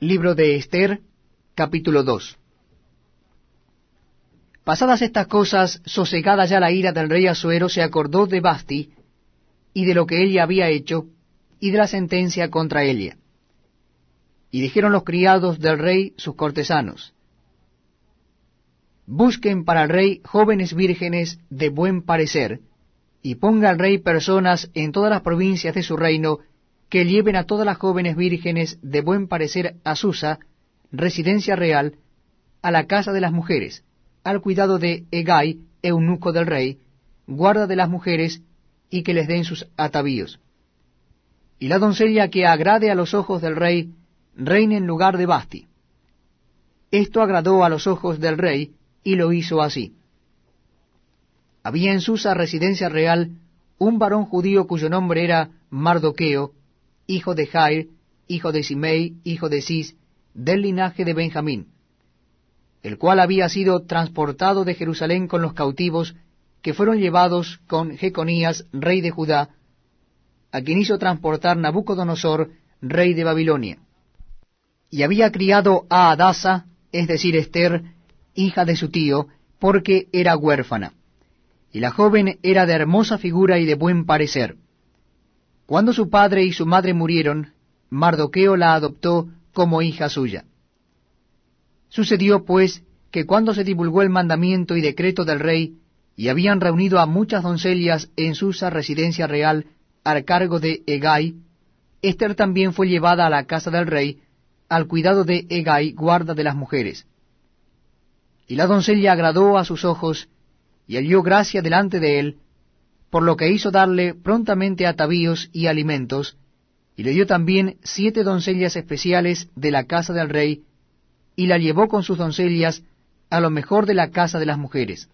Libro de Esther, capítulo 2 Pasadas estas cosas, sosegada ya la ira del rey Asuero, se acordó de Basti, y de lo que ella había hecho, y de la sentencia contra ella. Y dijeron los criados del rey sus cortesanos, Busquen para el rey jóvenes vírgenes de buen parecer, y ponga al rey personas en todas las provincias de su reino, que lleven a todas las jóvenes vírgenes de buen parecer a Susa, residencia real, a la casa de las mujeres, al cuidado de Egay, eunuco del rey, guarda de las mujeres, y que les den sus atavíos. Y la doncella que agrade a los ojos del rey, reine en lugar de Basti. Esto agradó a los ojos del rey, y lo hizo así. Había en Susa residencia real un varón judío cuyo nombre era Mardoqueo, hijo de Jair, hijo de Simei, hijo de Cis, del linaje de Benjamín el cual había sido transportado de Jerusalén con los cautivos que fueron llevados con Jeconías, rey de Judá, a quien hizo transportar Nabucodonosor, rey de Babilonia. Y había criado a Adasa, es decir, Esther, hija de su tío, porque era huérfana. Y la joven era de hermosa figura y de buen parecer. Cuando su padre y su madre murieron, Mardoqueo la adoptó como hija suya. Sucedió, pues, que cuando se divulgó el mandamiento y decreto del rey, y habían reunido a muchas doncellas en Susa residencia real al cargo de Egay, Esther también fue llevada a la casa del rey, al cuidado de Egay, guarda de las mujeres. Y la doncella agradó a sus ojos, y halló gracia delante de él, por lo que hizo darle prontamente atavíos y alimentos, y le dio también siete doncellas especiales de la casa del rey, y la llevó con sus doncellas a lo mejor de la casa de las mujeres.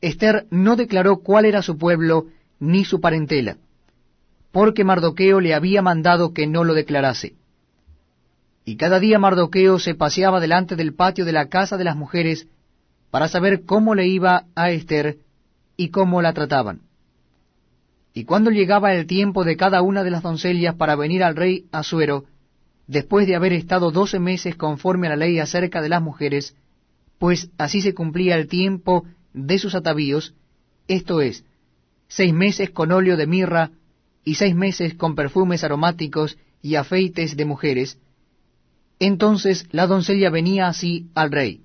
Esther no declaró cuál era su pueblo ni su parentela, porque Mardoqueo le había mandado que no lo declarase. Y cada día Mardoqueo se paseaba delante del patio de la casa de las mujeres para saber cómo le iba a Esther y cómo la trataban. Y cuando llegaba el tiempo de cada una de las doncellas para venir al rey Asuero, después de haber estado doce meses conforme a la ley acerca de las mujeres, pues así se cumplía el tiempo de sus atavíos, esto es, seis meses con óleo de mirra y seis meses con perfumes aromáticos y afeites de mujeres, entonces la doncella venía así al rey.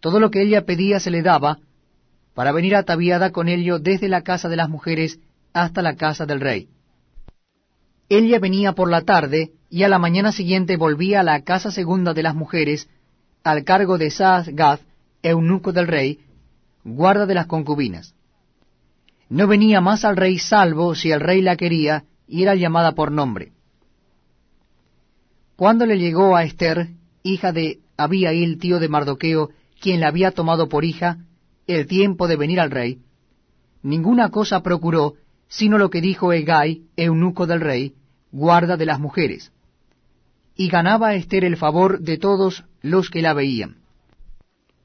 Todo lo que ella pedía se le daba, para venir ataviada con ello desde la casa de las mujeres hasta la casa del rey. Ella venía por la tarde, y a la mañana siguiente volvía a la casa segunda de las mujeres, al cargo de Saas-Gad, eunuco del rey, guarda de las concubinas. No venía más al rey salvo si el rey la quería, y era llamada por nombre. Cuando le llegó a Esther, hija de Abiail, tío de Mardoqueo, quien la había tomado por hija, el tiempo de venir al rey, ninguna cosa procuró, sino lo que dijo Egay, eunuco del rey, guarda de las mujeres. Y ganaba Esther el favor de todos los que la veían.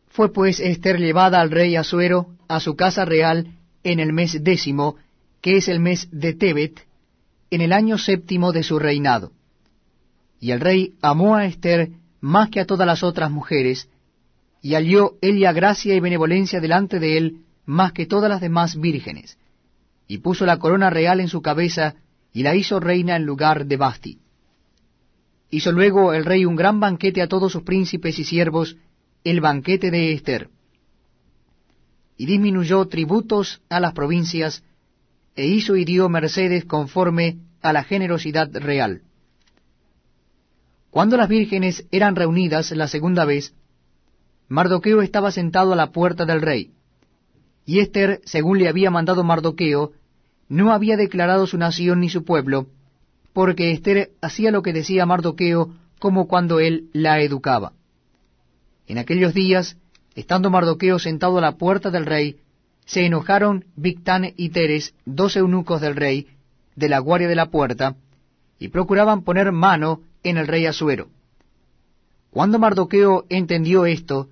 Fue pues Esther llevada al rey Asuero a su casa real en el mes décimo, que es el mes de Tebet, en el año séptimo de su reinado. Y el rey amó a Esther más que a todas las otras mujeres, y halló ella gracia y benevolencia delante de él más que todas las demás vírgenes y puso la corona real en su cabeza, y la hizo reina en lugar de Basti. Hizo luego el rey un gran banquete a todos sus príncipes y siervos, el banquete de Esther. Y disminuyó tributos a las provincias, e hizo y dio mercedes conforme a la generosidad real. Cuando las vírgenes eran reunidas la segunda vez, Mardoqueo estaba sentado a la puerta del rey, y Esther, según le había mandado Mardoqueo, no había declarado su nación ni su pueblo, porque Esther hacía lo que decía Mardoqueo como cuando él la educaba. En aquellos días, estando Mardoqueo sentado a la puerta del rey, se enojaron Victán y Teres, dos eunucos del rey, de la guardia de la puerta, y procuraban poner mano en el rey Asuero. Cuando Mardoqueo entendió esto,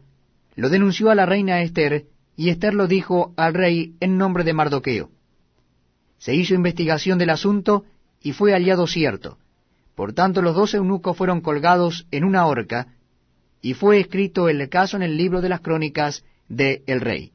lo denunció a la reina Esther, y Esther lo dijo al rey en nombre de Mardoqueo. Se hizo investigación del asunto y fue hallado cierto, Por tanto los dos eunucos fueron colgados en una horca, y fue escrito el caso en el libro de las crónicas de el rey.